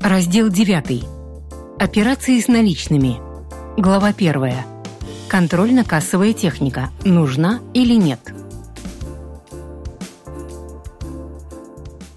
Раздел 9. Операции с наличными. Глава 1. Контрольно-кассовая техника. Нужна или нет?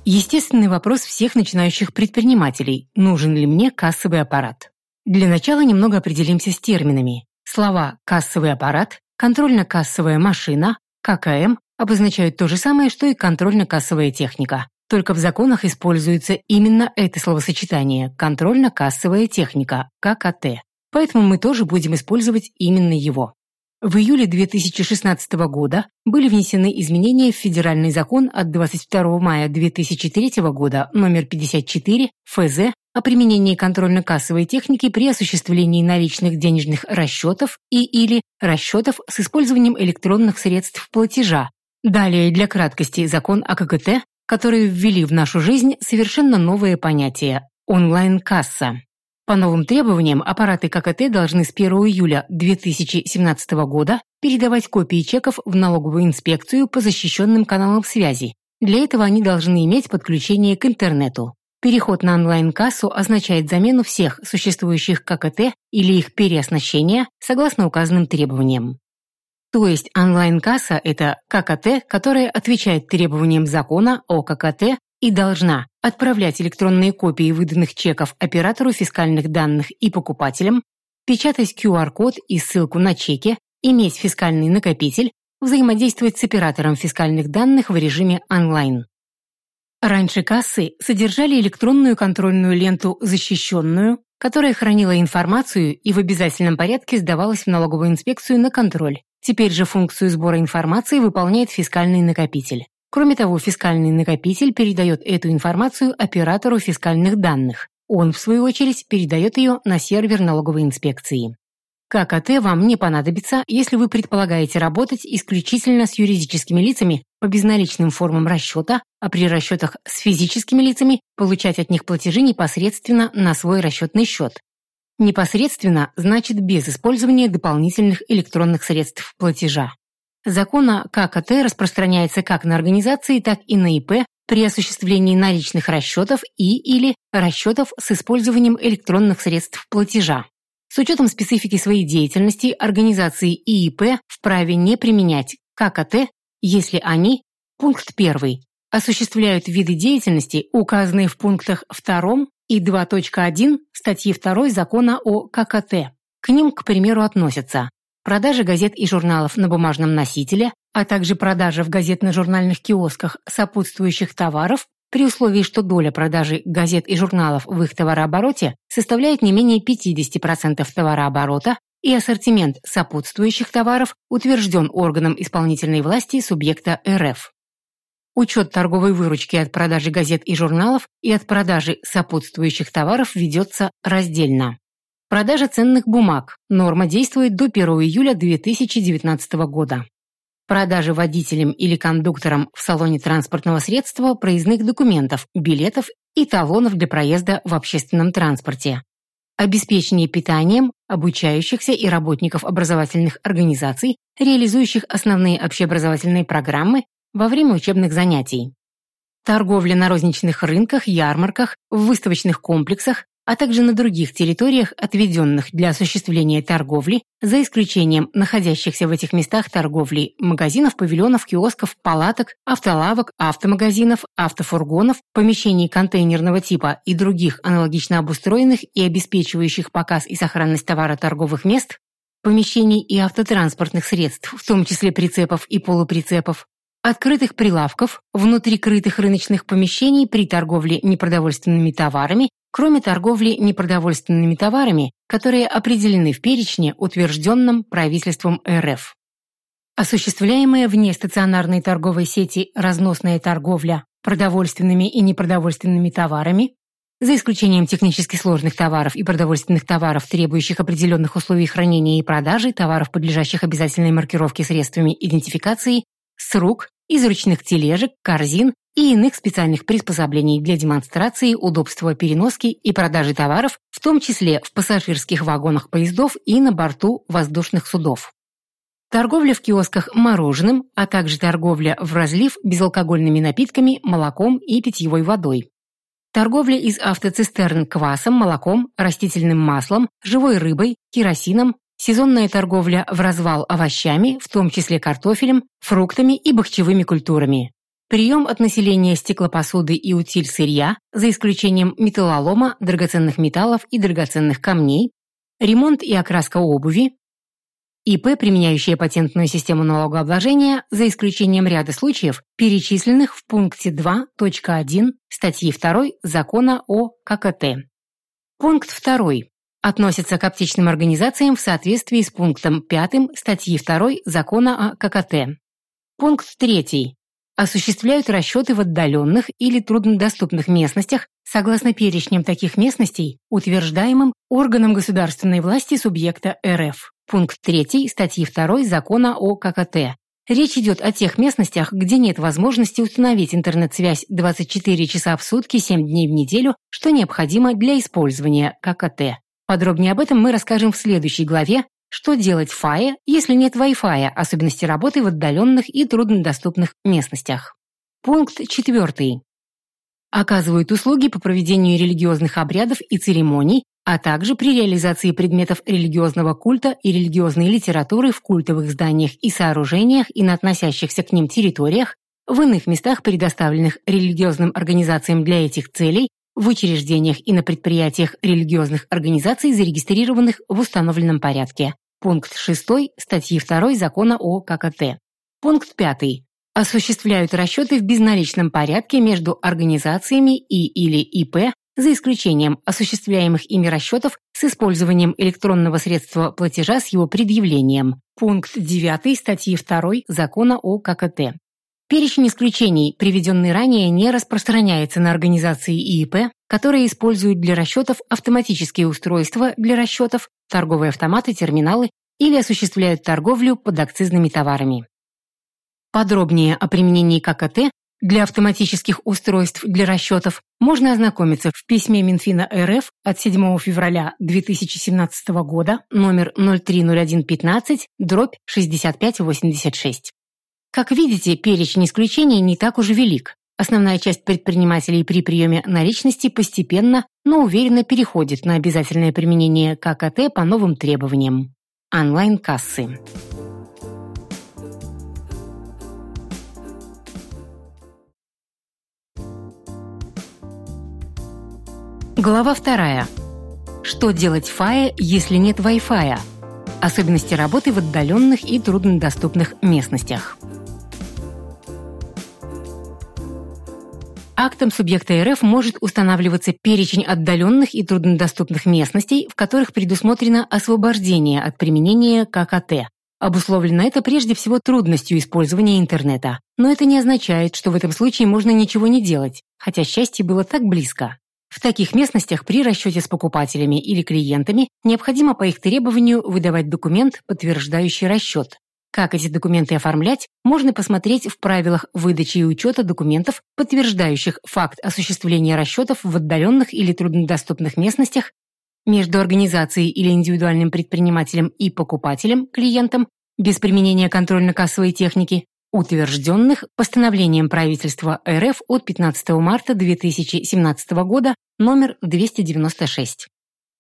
Естественный вопрос всех начинающих предпринимателей – нужен ли мне кассовый аппарат? Для начала немного определимся с терминами. Слова «кассовый аппарат», «контрольно-кассовая машина», «ККМ» обозначают то же самое, что и контрольно-кассовая техника. Только в законах используется именно это словосочетание «контрольно-кассовая техника» ККТ. Поэтому мы тоже будем использовать именно его. В июле 2016 года были внесены изменения в Федеральный закон от 22 мая 2003 года номер 54 ФЗ о применении контрольно-кассовой техники при осуществлении наличных денежных расчетов и или расчетов с использованием электронных средств платежа. Далее, для краткости, закон о ККТ которые ввели в нашу жизнь совершенно новое понятие – онлайн-касса. По новым требованиям, аппараты ККТ должны с 1 июля 2017 года передавать копии чеков в налоговую инспекцию по защищенным каналам связи. Для этого они должны иметь подключение к интернету. Переход на онлайн-кассу означает замену всех существующих ККТ или их переоснащение согласно указанным требованиям. То есть онлайн-касса – это ККТ, которая отвечает требованиям закона о ККТ и должна отправлять электронные копии выданных чеков оператору фискальных данных и покупателям, печатать QR-код и ссылку на чеки, иметь фискальный накопитель, взаимодействовать с оператором фискальных данных в режиме онлайн. Раньше кассы содержали электронную контрольную ленту «Защищенную», которая хранила информацию и в обязательном порядке сдавалась в налоговую инспекцию на контроль. Теперь же функцию сбора информации выполняет фискальный накопитель. Кроме того, фискальный накопитель передает эту информацию оператору фискальных данных. Он, в свою очередь, передает ее на сервер налоговой инспекции. ККТ вам не понадобится, если вы предполагаете работать исключительно с юридическими лицами по безналичным формам расчета, а при расчетах с физическими лицами получать от них платежи непосредственно на свой расчетный счет. Непосредственно значит без использования дополнительных электронных средств платежа. Закон о ККТ распространяется как на организации, так и на ИП при осуществлении наличных расчетов и или расчетов с использованием электронных средств платежа. С учетом специфики своей деятельности организации и ИП вправе не применять ККТ, если они, пункт 1, осуществляют виды деятельности, указанные в пунктах 2 и 2.1 статьи 2 Закона о ККТ. К ним, к примеру, относятся продажа газет и журналов на бумажном носителе, а также продажа в газетно-журнальных киосках сопутствующих товаров при условии, что доля продажи газет и журналов в их товарообороте составляет не менее 50% товарооборота и ассортимент сопутствующих товаров утвержден органом исполнительной власти субъекта РФ. Учет торговой выручки от продажи газет и журналов и от продажи сопутствующих товаров ведется раздельно. Продажа ценных бумаг. Норма действует до 1 июля 2019 года. Продажа водителям или кондукторам в салоне транспортного средства проездных документов, билетов и талонов для проезда в общественном транспорте. Обеспечение питанием обучающихся и работников образовательных организаций, реализующих основные общеобразовательные программы во время учебных занятий. Торговля на розничных рынках, ярмарках, в выставочных комплексах, а также на других территориях, отведенных для осуществления торговли, за исключением находящихся в этих местах торговли магазинов, павильонов, киосков, палаток, автолавок, автомагазинов, автофургонов, помещений контейнерного типа и других аналогично обустроенных и обеспечивающих показ и сохранность товара торговых мест, помещений и автотранспортных средств, в том числе прицепов и полуприцепов, открытых прилавков, внутрикрытых рыночных помещений при торговле непродовольственными товарами, кроме торговли непродовольственными товарами, которые определены в перечне, утвержденном правительством РФ. Осуществляемая вне стационарной торговой сети разносная торговля продовольственными и непродовольственными товарами, за исключением технически сложных товаров и продовольственных товаров, требующих определенных условий хранения и продажи, товаров, подлежащих обязательной маркировке средствами идентификации, с рук, из ручных тележек, корзин и иных специальных приспособлений для демонстрации удобства переноски и продажи товаров, в том числе в пассажирских вагонах поездов и на борту воздушных судов. Торговля в киосках мороженым, а также торговля в разлив безалкогольными напитками, молоком и питьевой водой. торговля из автоцистерн квасом, молоком, растительным маслом, живой рыбой, керосином, сезонная торговля в развал овощами, в том числе картофелем, фруктами и бахчевыми культурами. Прием от населения стеклопосуды и утиль сырья, за исключением металлолома, драгоценных металлов и драгоценных камней, ремонт и окраска обуви, ИП, применяющие патентную систему налогообложения, за исключением ряда случаев, перечисленных в пункте 2.1 статьи 2 Закона о ККТ. Пункт 2 относится к аптечным организациям в соответствии с пунктом 5 статьи 2 Закона о ККТ. Пункт 3 осуществляют расчеты в отдаленных или труднодоступных местностях согласно перечням таких местностей, утверждаемым органом государственной власти субъекта РФ. Пункт 3 статьи 2 Закона о ККТ. Речь идет о тех местностях, где нет возможности установить интернет-связь 24 часа в сутки, 7 дней в неделю, что необходимо для использования ККТ. Подробнее об этом мы расскажем в следующей главе что делать в ФАЕ, если нет Wi-Fi, особенности работы в отдаленных и труднодоступных местностях? Пункт 4. Оказывают услуги по проведению религиозных обрядов и церемоний, а также при реализации предметов религиозного культа и религиозной литературы в культовых зданиях и сооружениях и на относящихся к ним территориях, в иных местах, предоставленных религиозным организациям для этих целей, в учреждениях и на предприятиях религиозных организаций, зарегистрированных в установленном порядке. Пункт 6 статьи 2 Закона о ККТ. Пункт 5. Осуществляют расчеты в безналичном порядке между организациями и или ИП, за исключением осуществляемых ими расчетов с использованием электронного средства платежа с его предъявлением. Пункт 9 статьи 2 Закона о ККТ. Перечень исключений, приведенный ранее, не распространяется на организации ИИП, которые используют для расчетов автоматические устройства для расчетов, торговые автоматы, терминалы или осуществляют торговлю под акцизными товарами. Подробнее о применении ККТ для автоматических устройств для расчетов можно ознакомиться в письме Минфина РФ от 7 февраля 2017 года номер 030115 дробь 6586. Как видите, перечень исключений не так уж велик. Основная часть предпринимателей при приеме наличности постепенно, но уверенно переходит на обязательное применение ККТ по новым требованиям. Онлайн-кассы. Глава вторая. Что делать в если нет Wi-Fi? Особенности работы в отдаленных и труднодоступных местностях. Актом субъекта РФ может устанавливаться перечень отдаленных и труднодоступных местностей, в которых предусмотрено освобождение от применения ККТ. Обусловлено это прежде всего трудностью использования интернета. Но это не означает, что в этом случае можно ничего не делать, хотя счастье было так близко. В таких местностях при расчете с покупателями или клиентами необходимо по их требованию выдавать документ, подтверждающий расчет. Как эти документы оформлять, можно посмотреть в правилах выдачи и учета документов, подтверждающих факт осуществления расчетов в отдаленных или труднодоступных местностях между организацией или индивидуальным предпринимателем и покупателем, клиентом, без применения контрольно-кассовой техники, утвержденных постановлением правительства РФ от 15 марта 2017 года номер 296.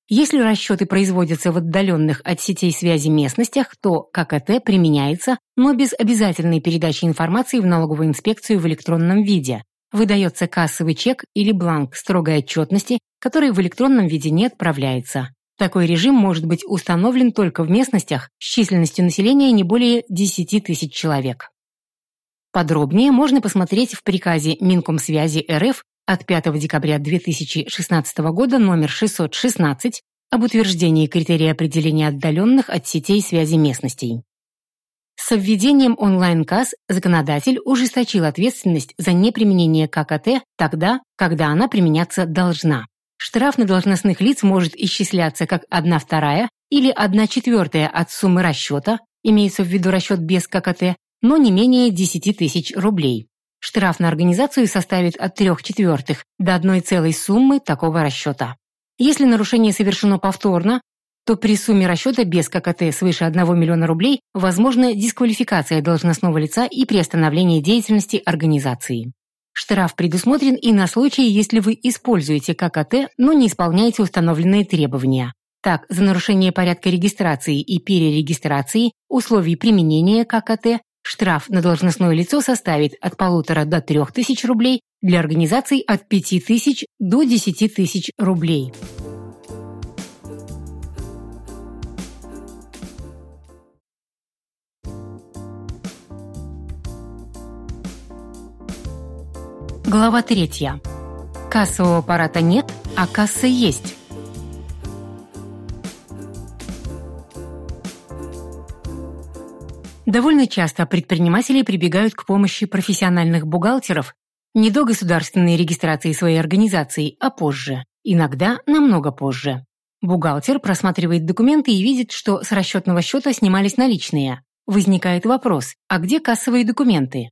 Если расчеты производятся в отдаленных от сетей связи местностях, то ККТ применяется, но без обязательной передачи информации в налоговую инспекцию в электронном виде. Выдается кассовый чек или бланк строгой отчетности, который в электронном виде не отправляется. Такой режим может быть установлен только в местностях с численностью населения не более 10 тысяч человек. Подробнее можно посмотреть в приказе Минкомсвязи РФ от 5 декабря 2016 года номер 616 об утверждении критерия определения отдаленных от сетей связи местностей. С введением онлайн-касс законодатель ужесточил ответственность за неприменение ККТ тогда, когда она применяться должна. Штраф на должностных лиц может исчисляться как 1 вторая или 1 четвертая от суммы расчета, имеется в виду расчет без ККТ, но не менее 10 тысяч рублей. Штраф на организацию составит от 3 четвертых до одной целой суммы такого расчета. Если нарушение совершено повторно, то при сумме расчета без ККТ свыше 1 миллиона рублей возможна дисквалификация должностного лица и приостановление деятельности организации. Штраф предусмотрен и на случай, если вы используете ККТ, но не исполняете установленные требования. Так, за нарушение порядка регистрации и перерегистрации, условий применения ККТ, штраф на должностное лицо составит от полутора до трех тысяч рублей, для организаций от пяти тысяч до десяти тысяч рублей. Глава третья. Кассового аппарата нет, а касса есть. Довольно часто предприниматели прибегают к помощи профессиональных бухгалтеров не до государственной регистрации своей организации, а позже, иногда намного позже. Бухгалтер просматривает документы и видит, что с расчетного счета снимались наличные. Возникает вопрос, а где кассовые документы?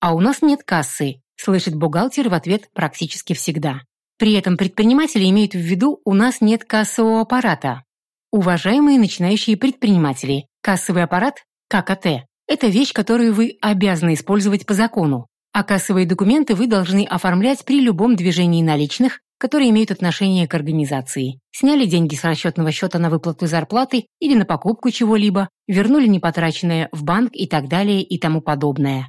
А у нас нет кассы, слышит бухгалтер в ответ практически всегда. При этом предприниматели имеют в виду «у нас нет кассового аппарата». Уважаемые начинающие предприниматели, кассовый аппарат, ККТ, это вещь, которую вы обязаны использовать по закону, а кассовые документы вы должны оформлять при любом движении наличных, которые имеют отношение к организации. Сняли деньги с расчетного счета на выплату зарплаты или на покупку чего-либо, вернули непотраченное в банк и так далее и тому подобное.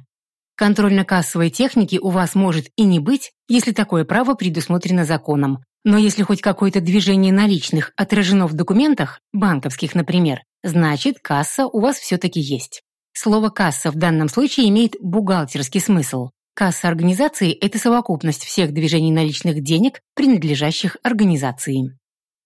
Контрольно-кассовой техники у вас может и не быть, если такое право предусмотрено законом. Но если хоть какое-то движение наличных отражено в документах, банковских, например, значит, касса у вас все-таки есть. Слово «касса» в данном случае имеет бухгалтерский смысл. Касса организации – это совокупность всех движений наличных денег, принадлежащих организации.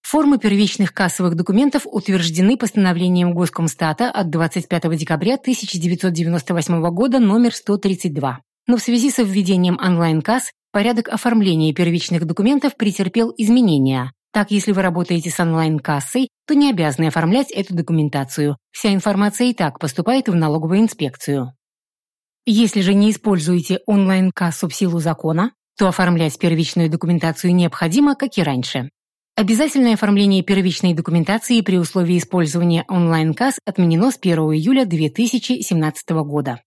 Формы первичных кассовых документов утверждены постановлением Госкомстата от 25 декабря 1998 года номер 132. Но в связи со введением онлайн-касс порядок оформления первичных документов претерпел изменения. Так, если вы работаете с онлайн-кассой, то не обязаны оформлять эту документацию. Вся информация и так поступает в налоговую инспекцию. Если же не используете онлайн-кассу в силу закона, то оформлять первичную документацию необходимо, как и раньше. Обязательное оформление первичной документации при условии использования онлайн-касс отменено с 1 июля 2017 года.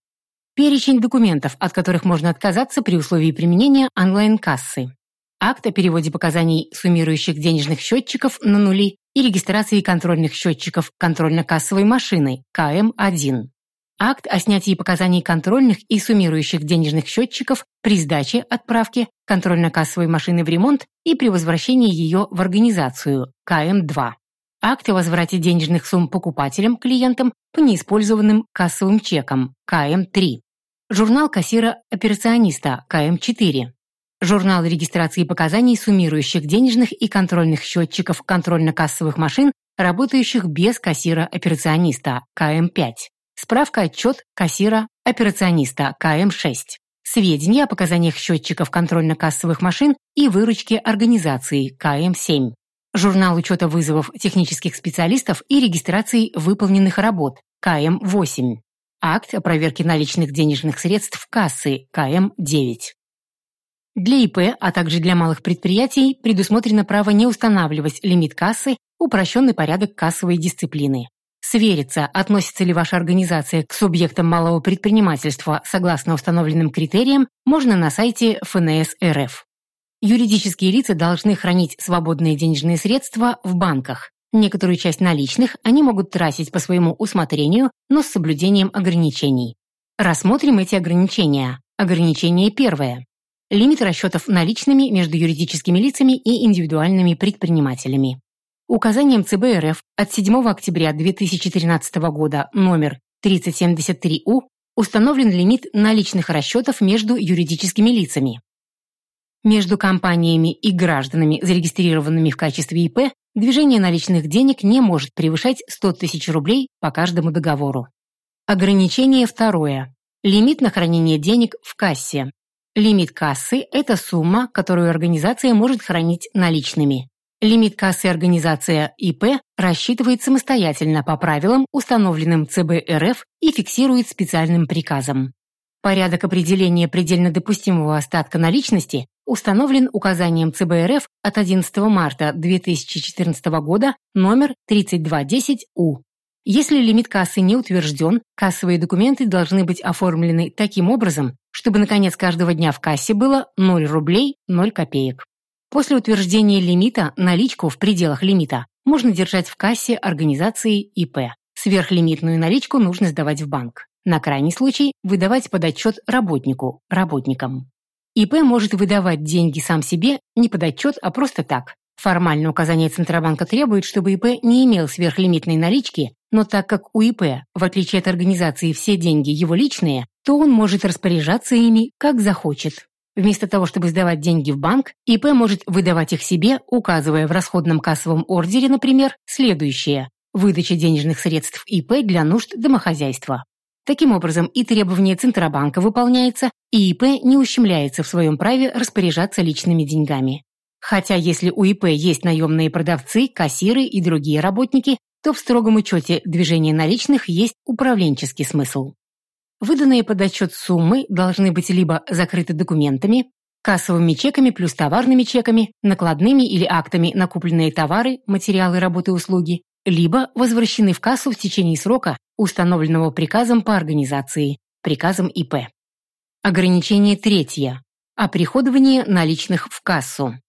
Перечень документов, от которых можно отказаться при условии применения онлайн-кассы. Акт о переводе показаний суммирующих денежных счетчиков на нули и регистрации контрольных счетчиков контрольно-кассовой машины КМ-1 акт о снятии показаний контрольных и суммирующих денежных счетчиков при сдаче отправки контрольно-кассовой машины в ремонт и при возвращении ее в организацию КМ-2. Акт о возврате денежных сумм покупателям, клиентам по неиспользованным кассовым чекам КМ-3. Журнал кассира-операциониста КМ-4. Журнал регистрации показаний суммирующих денежных и контрольных счетчиков контрольно-кассовых машин, работающих без кассира-операциониста КМ-5. Справка-отчет кассира-операциониста КМ-6. Сведения о показаниях счетчиков контрольно-кассовых машин и выручки организации КМ-7. Журнал учета вызовов технических специалистов и регистрации выполненных работ КМ-8. Акт о проверке наличных денежных средств кассы КМ-9. Для ИП, а также для малых предприятий предусмотрено право не устанавливать лимит кассы, упрощенный порядок кассовой дисциплины. Свериться, относится ли ваша организация к субъектам малого предпринимательства согласно установленным критериям, можно на сайте ФНС РФ. Юридические лица должны хранить свободные денежные средства в банках. Некоторую часть наличных они могут тратить по своему усмотрению, но с соблюдением ограничений. Рассмотрим эти ограничения. Ограничение первое. Лимит расчетов наличными между юридическими лицами и индивидуальными предпринимателями. Указанием ЦБ РФ от 7 октября 2013 года номер 3073У установлен лимит наличных расчетов между юридическими лицами. Между компаниями и гражданами, зарегистрированными в качестве ИП, движение наличных денег не может превышать 100 тысяч рублей по каждому договору. Ограничение второе. Лимит на хранение денег в кассе. Лимит кассы – это сумма, которую организация может хранить наличными. Лимит кассы организация ИП рассчитывает самостоятельно по правилам, установленным ЦБ РФ и фиксирует специальным приказом. Порядок определения предельно допустимого остатка наличности установлен указанием ЦБ РФ от 11 марта 2014 года номер 3210У. Если лимит кассы не утвержден, кассовые документы должны быть оформлены таким образом, чтобы на конец каждого дня в кассе было 0 рублей 0 копеек. После утверждения лимита наличку в пределах лимита можно держать в кассе организации ИП. Сверхлимитную наличку нужно сдавать в банк. На крайний случай выдавать под отчет работнику, работникам. ИП может выдавать деньги сам себе не под отчет, а просто так. Формальное указание Центробанка требует, чтобы ИП не имел сверхлимитной налички, но так как у ИП, в отличие от организации, все деньги его личные, то он может распоряжаться ими, как захочет. Вместо того, чтобы сдавать деньги в банк, ИП может выдавать их себе, указывая в расходном кассовом ордере, например, следующее – выдача денежных средств ИП для нужд домохозяйства. Таким образом, и требование Центробанка выполняется, и ИП не ущемляется в своем праве распоряжаться личными деньгами. Хотя если у ИП есть наемные продавцы, кассиры и другие работники, то в строгом учете движения наличных есть управленческий смысл. Выданные под отчет суммы должны быть либо закрыты документами, кассовыми чеками плюс товарными чеками, накладными или актами на купленные товары, материалы работы и услуги, либо возвращены в кассу в течение срока, установленного приказом по организации, приказом ИП. Ограничение третье. Оприходование наличных в кассу.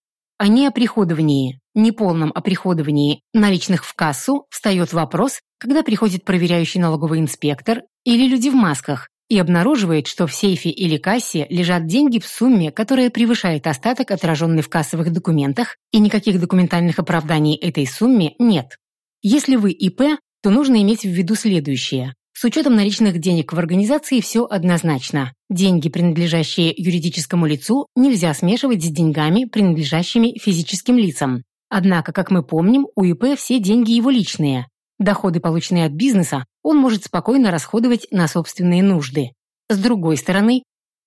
О неоприходовании, неполном оприходовании наличных в кассу встает вопрос, когда приходит проверяющий налоговый инспектор или люди в масках и обнаруживает, что в сейфе или кассе лежат деньги в сумме, которая превышает остаток, отраженный в кассовых документах, и никаких документальных оправданий этой сумме нет. Если вы ИП, то нужно иметь в виду следующее. С учетом наличных денег в организации все однозначно. Деньги, принадлежащие юридическому лицу, нельзя смешивать с деньгами, принадлежащими физическим лицам. Однако, как мы помним, у ИП все деньги его личные. Доходы, полученные от бизнеса, он может спокойно расходовать на собственные нужды. С другой стороны,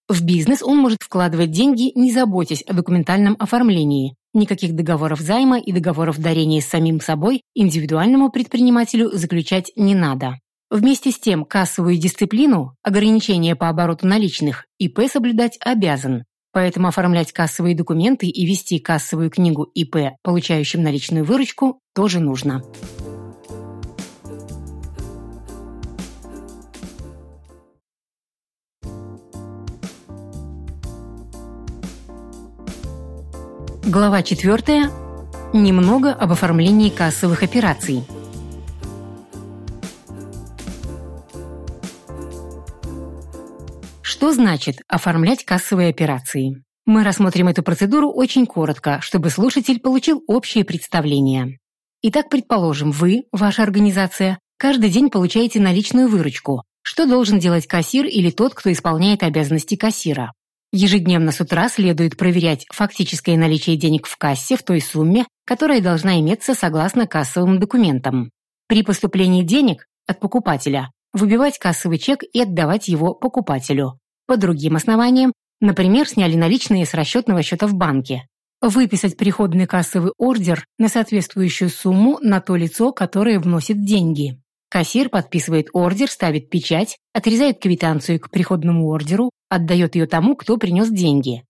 в бизнес он может вкладывать деньги, не заботясь о документальном оформлении. Никаких договоров займа и договоров дарения с самим собой индивидуальному предпринимателю заключать не надо. Вместе с тем, кассовую дисциплину, ограничения по обороту наличных, ИП соблюдать обязан. Поэтому оформлять кассовые документы и вести кассовую книгу ИП, получающим наличную выручку, тоже нужно. Глава 4. Немного об оформлении кассовых операций. Что значит оформлять кассовые операции? Мы рассмотрим эту процедуру очень коротко, чтобы слушатель получил общее представление. Итак, предположим, вы, ваша организация, каждый день получаете наличную выручку. Что должен делать кассир или тот, кто исполняет обязанности кассира? Ежедневно с утра следует проверять фактическое наличие денег в кассе в той сумме, которая должна иметься согласно кассовым документам. При поступлении денег от покупателя выбивать кассовый чек и отдавать его покупателю. По другим основаниям, например, сняли наличные с расчетного счета в банке. Выписать приходный кассовый ордер на соответствующую сумму на то лицо, которое вносит деньги. Кассир подписывает ордер, ставит печать, отрезает квитанцию к приходному ордеру, отдает ее тому, кто принес деньги.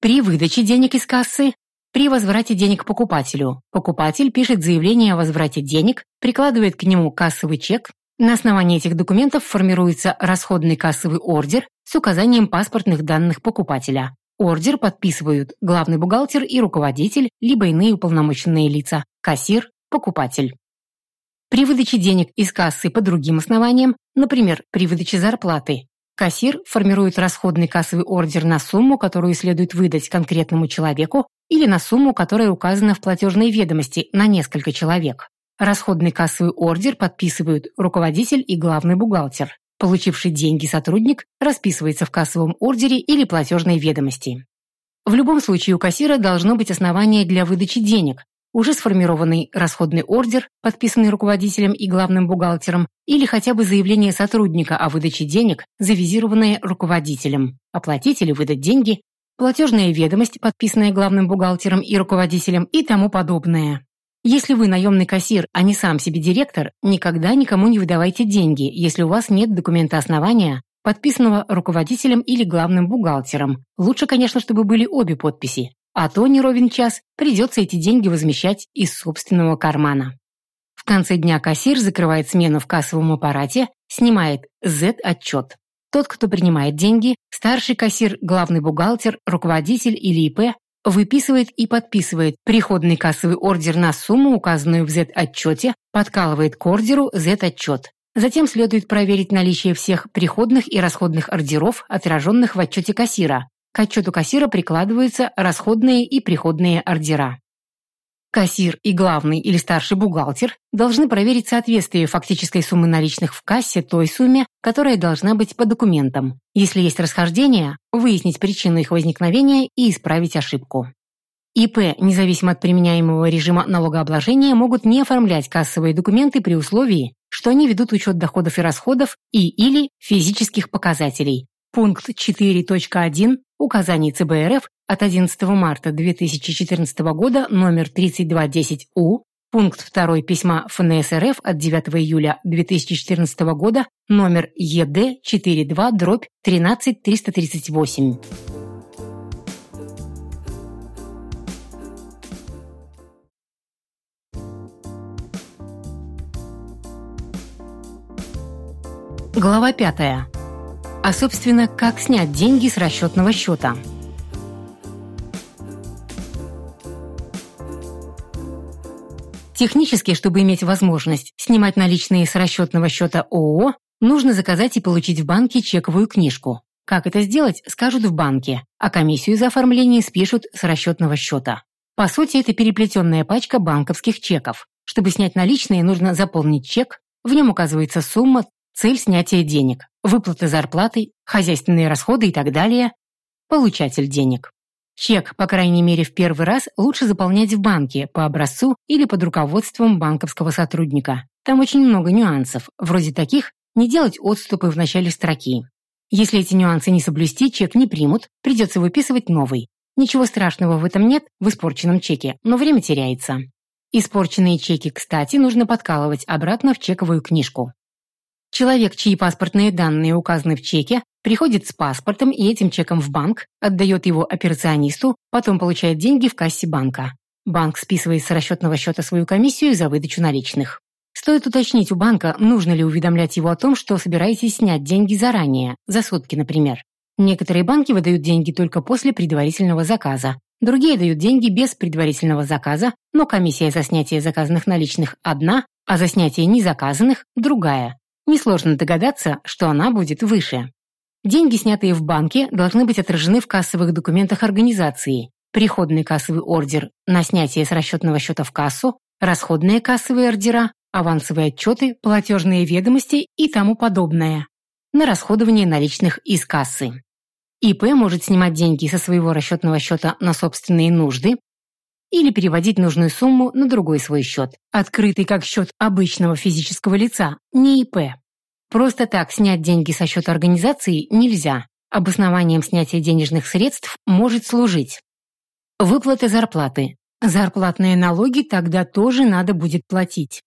При выдаче денег из кассы, при возврате денег покупателю, покупатель пишет заявление о возврате денег, прикладывает к нему кассовый чек, на основании этих документов формируется расходный кассовый ордер с указанием паспортных данных покупателя. Ордер подписывают главный бухгалтер и руководитель, либо иные уполномоченные лица, кассир, покупатель. При выдаче денег из кассы по другим основаниям, например, при выдаче зарплаты, кассир формирует расходный кассовый ордер на сумму, которую следует выдать конкретному человеку, или на сумму, которая указана в платежной ведомости на несколько человек. Расходный кассовый ордер подписывают руководитель и главный бухгалтер. Получивший деньги сотрудник расписывается в кассовом ордере или платежной ведомости. В любом случае у кассира должно быть основание для выдачи денег, уже сформированный расходный ордер, подписанный руководителем и главным бухгалтером, или хотя бы заявление сотрудника о выдаче денег, завизированное руководителем. Оплатить или выдать деньги, платежная ведомость, подписанная главным бухгалтером и руководителем и тому подобное. Если вы наемный кассир, а не сам себе директор, никогда никому не выдавайте деньги, если у вас нет документа основания, подписанного руководителем или главным бухгалтером. Лучше, конечно, чтобы были обе подписи а то не ровен час придется эти деньги возмещать из собственного кармана. В конце дня кассир закрывает смену в кассовом аппарате, снимает Z-отчет. Тот, кто принимает деньги, старший кассир, главный бухгалтер, руководитель или ИП, выписывает и подписывает приходный кассовый ордер на сумму, указанную в Z-отчете, подкалывает к ордеру Z-отчет. Затем следует проверить наличие всех приходных и расходных ордеров, отраженных в отчете кассира. К отчету кассира прикладываются расходные и приходные ордера. Кассир и главный или старший бухгалтер должны проверить соответствие фактической суммы наличных в кассе той сумме, которая должна быть по документам. Если есть расхождения, выяснить причину их возникновения и исправить ошибку. ИП, независимо от применяемого режима налогообложения, могут не оформлять кассовые документы при условии, что они ведут учет доходов и расходов и или физических показателей. Пункт 4.1 указаний ЦБРФ от 11 марта 2014 года номер 3210У, пункт 2 письма ФНС РФ от 9 июля 2014 года номер ЕД 42 дробь 13338. Глава 5. А собственно, как снять деньги с расчетного счета? Технически, чтобы иметь возможность снимать наличные с расчетного счета ООО, нужно заказать и получить в банке чековую книжку. Как это сделать, скажут в банке, а комиссию за оформление спишут с расчетного счета. По сути, это переплетенная пачка банковских чеков. Чтобы снять наличные, нужно заполнить чек, в нем указывается сумма, цель снятия денег, выплаты зарплаты, хозяйственные расходы и так далее, получатель денег. Чек, по крайней мере в первый раз, лучше заполнять в банке по образцу или под руководством банковского сотрудника. Там очень много нюансов, вроде таких не делать отступы в начале строки. Если эти нюансы не соблюсти, чек не примут, придется выписывать новый. Ничего страшного в этом нет в испорченном чеке, но время теряется. Испорченные чеки, кстати, нужно подкалывать обратно в чековую книжку. Человек, чьи паспортные данные указаны в чеке, приходит с паспортом и этим чеком в банк, отдает его операционисту, потом получает деньги в кассе банка. Банк списывает с расчетного счета свою комиссию за выдачу наличных. Стоит уточнить у банка, нужно ли уведомлять его о том, что собираетесь снять деньги заранее, за сутки, например. Некоторые банки выдают деньги только после предварительного заказа. Другие дают деньги без предварительного заказа, но комиссия за снятие заказанных наличных одна, а за снятие незаказанных – другая. Несложно догадаться, что она будет выше. Деньги, снятые в банке, должны быть отражены в кассовых документах организации. Приходный кассовый ордер на снятие с расчетного счета в кассу, расходные кассовые ордера, авансовые отчеты, платежные ведомости и тому подобное. На расходование наличных из кассы. ИП может снимать деньги со своего расчетного счета на собственные нужды или переводить нужную сумму на другой свой счет, открытый как счет обычного физического лица, не ИП. Просто так снять деньги со счета организации нельзя. Обоснованием снятия денежных средств может служить выплаты зарплаты. Зарплатные налоги тогда тоже надо будет платить.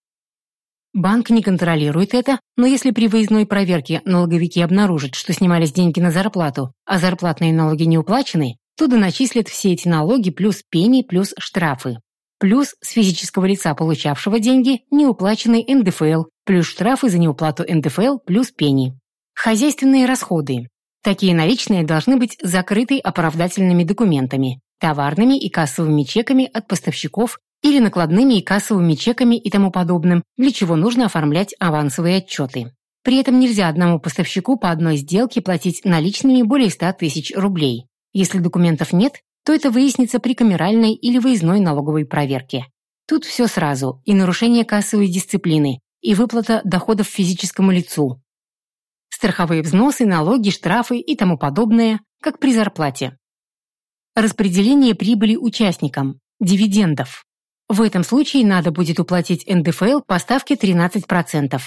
Банк не контролирует это, но если при выездной проверке налоговики обнаружат, что снимались деньги на зарплату, а зарплатные налоги не уплачены, Туда начислят все эти налоги плюс пени плюс штрафы. Плюс с физического лица, получавшего деньги, неуплаченный НДФЛ, плюс штрафы за неуплату НДФЛ плюс пени. Хозяйственные расходы. Такие наличные должны быть закрыты оправдательными документами, товарными и кассовыми чеками от поставщиков или накладными и кассовыми чеками и тому подобным, для чего нужно оформлять авансовые отчеты. При этом нельзя одному поставщику по одной сделке платить наличными более 100 тысяч рублей. Если документов нет, то это выяснится при камеральной или выездной налоговой проверке. Тут все сразу, и нарушение кассовой дисциплины, и выплата доходов физическому лицу. Страховые взносы, налоги, штрафы и тому подобное, как при зарплате. Распределение прибыли участникам, дивидендов. В этом случае надо будет уплатить НДФЛ по ставке 13%.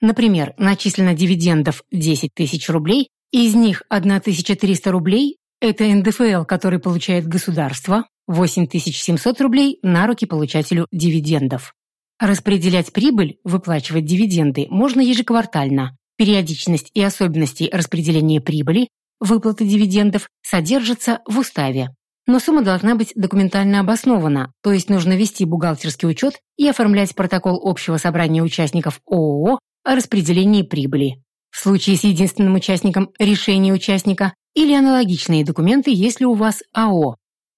Например, начислено дивидендов 10 тысяч рублей, из них 1300 рублей это НДФЛ, который получает государство, 8700 рублей на руки получателю дивидендов. Распределять прибыль, выплачивать дивиденды можно ежеквартально. Периодичность и особенности распределения прибыли, выплаты дивидендов содержатся в уставе. Но сумма должна быть документально обоснована, то есть нужно вести бухгалтерский учет и оформлять протокол общего собрания участников ООО о распределении прибыли. В случае с единственным участником решение участника или аналогичные документы, если у вас АО.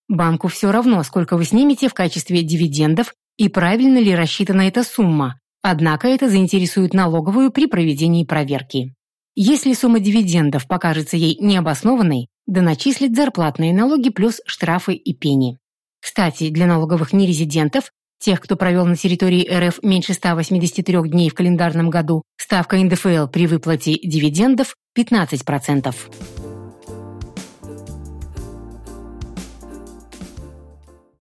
Банку все равно, сколько вы снимете в качестве дивидендов и правильно ли рассчитана эта сумма, однако это заинтересует налоговую при проведении проверки. Если сумма дивидендов покажется ей необоснованной, да начислит зарплатные налоги плюс штрафы и пени. Кстати, для налоговых нерезидентов, тех, кто провел на территории РФ меньше 183 дней в календарном году, ставка НДФЛ при выплате дивидендов 15%.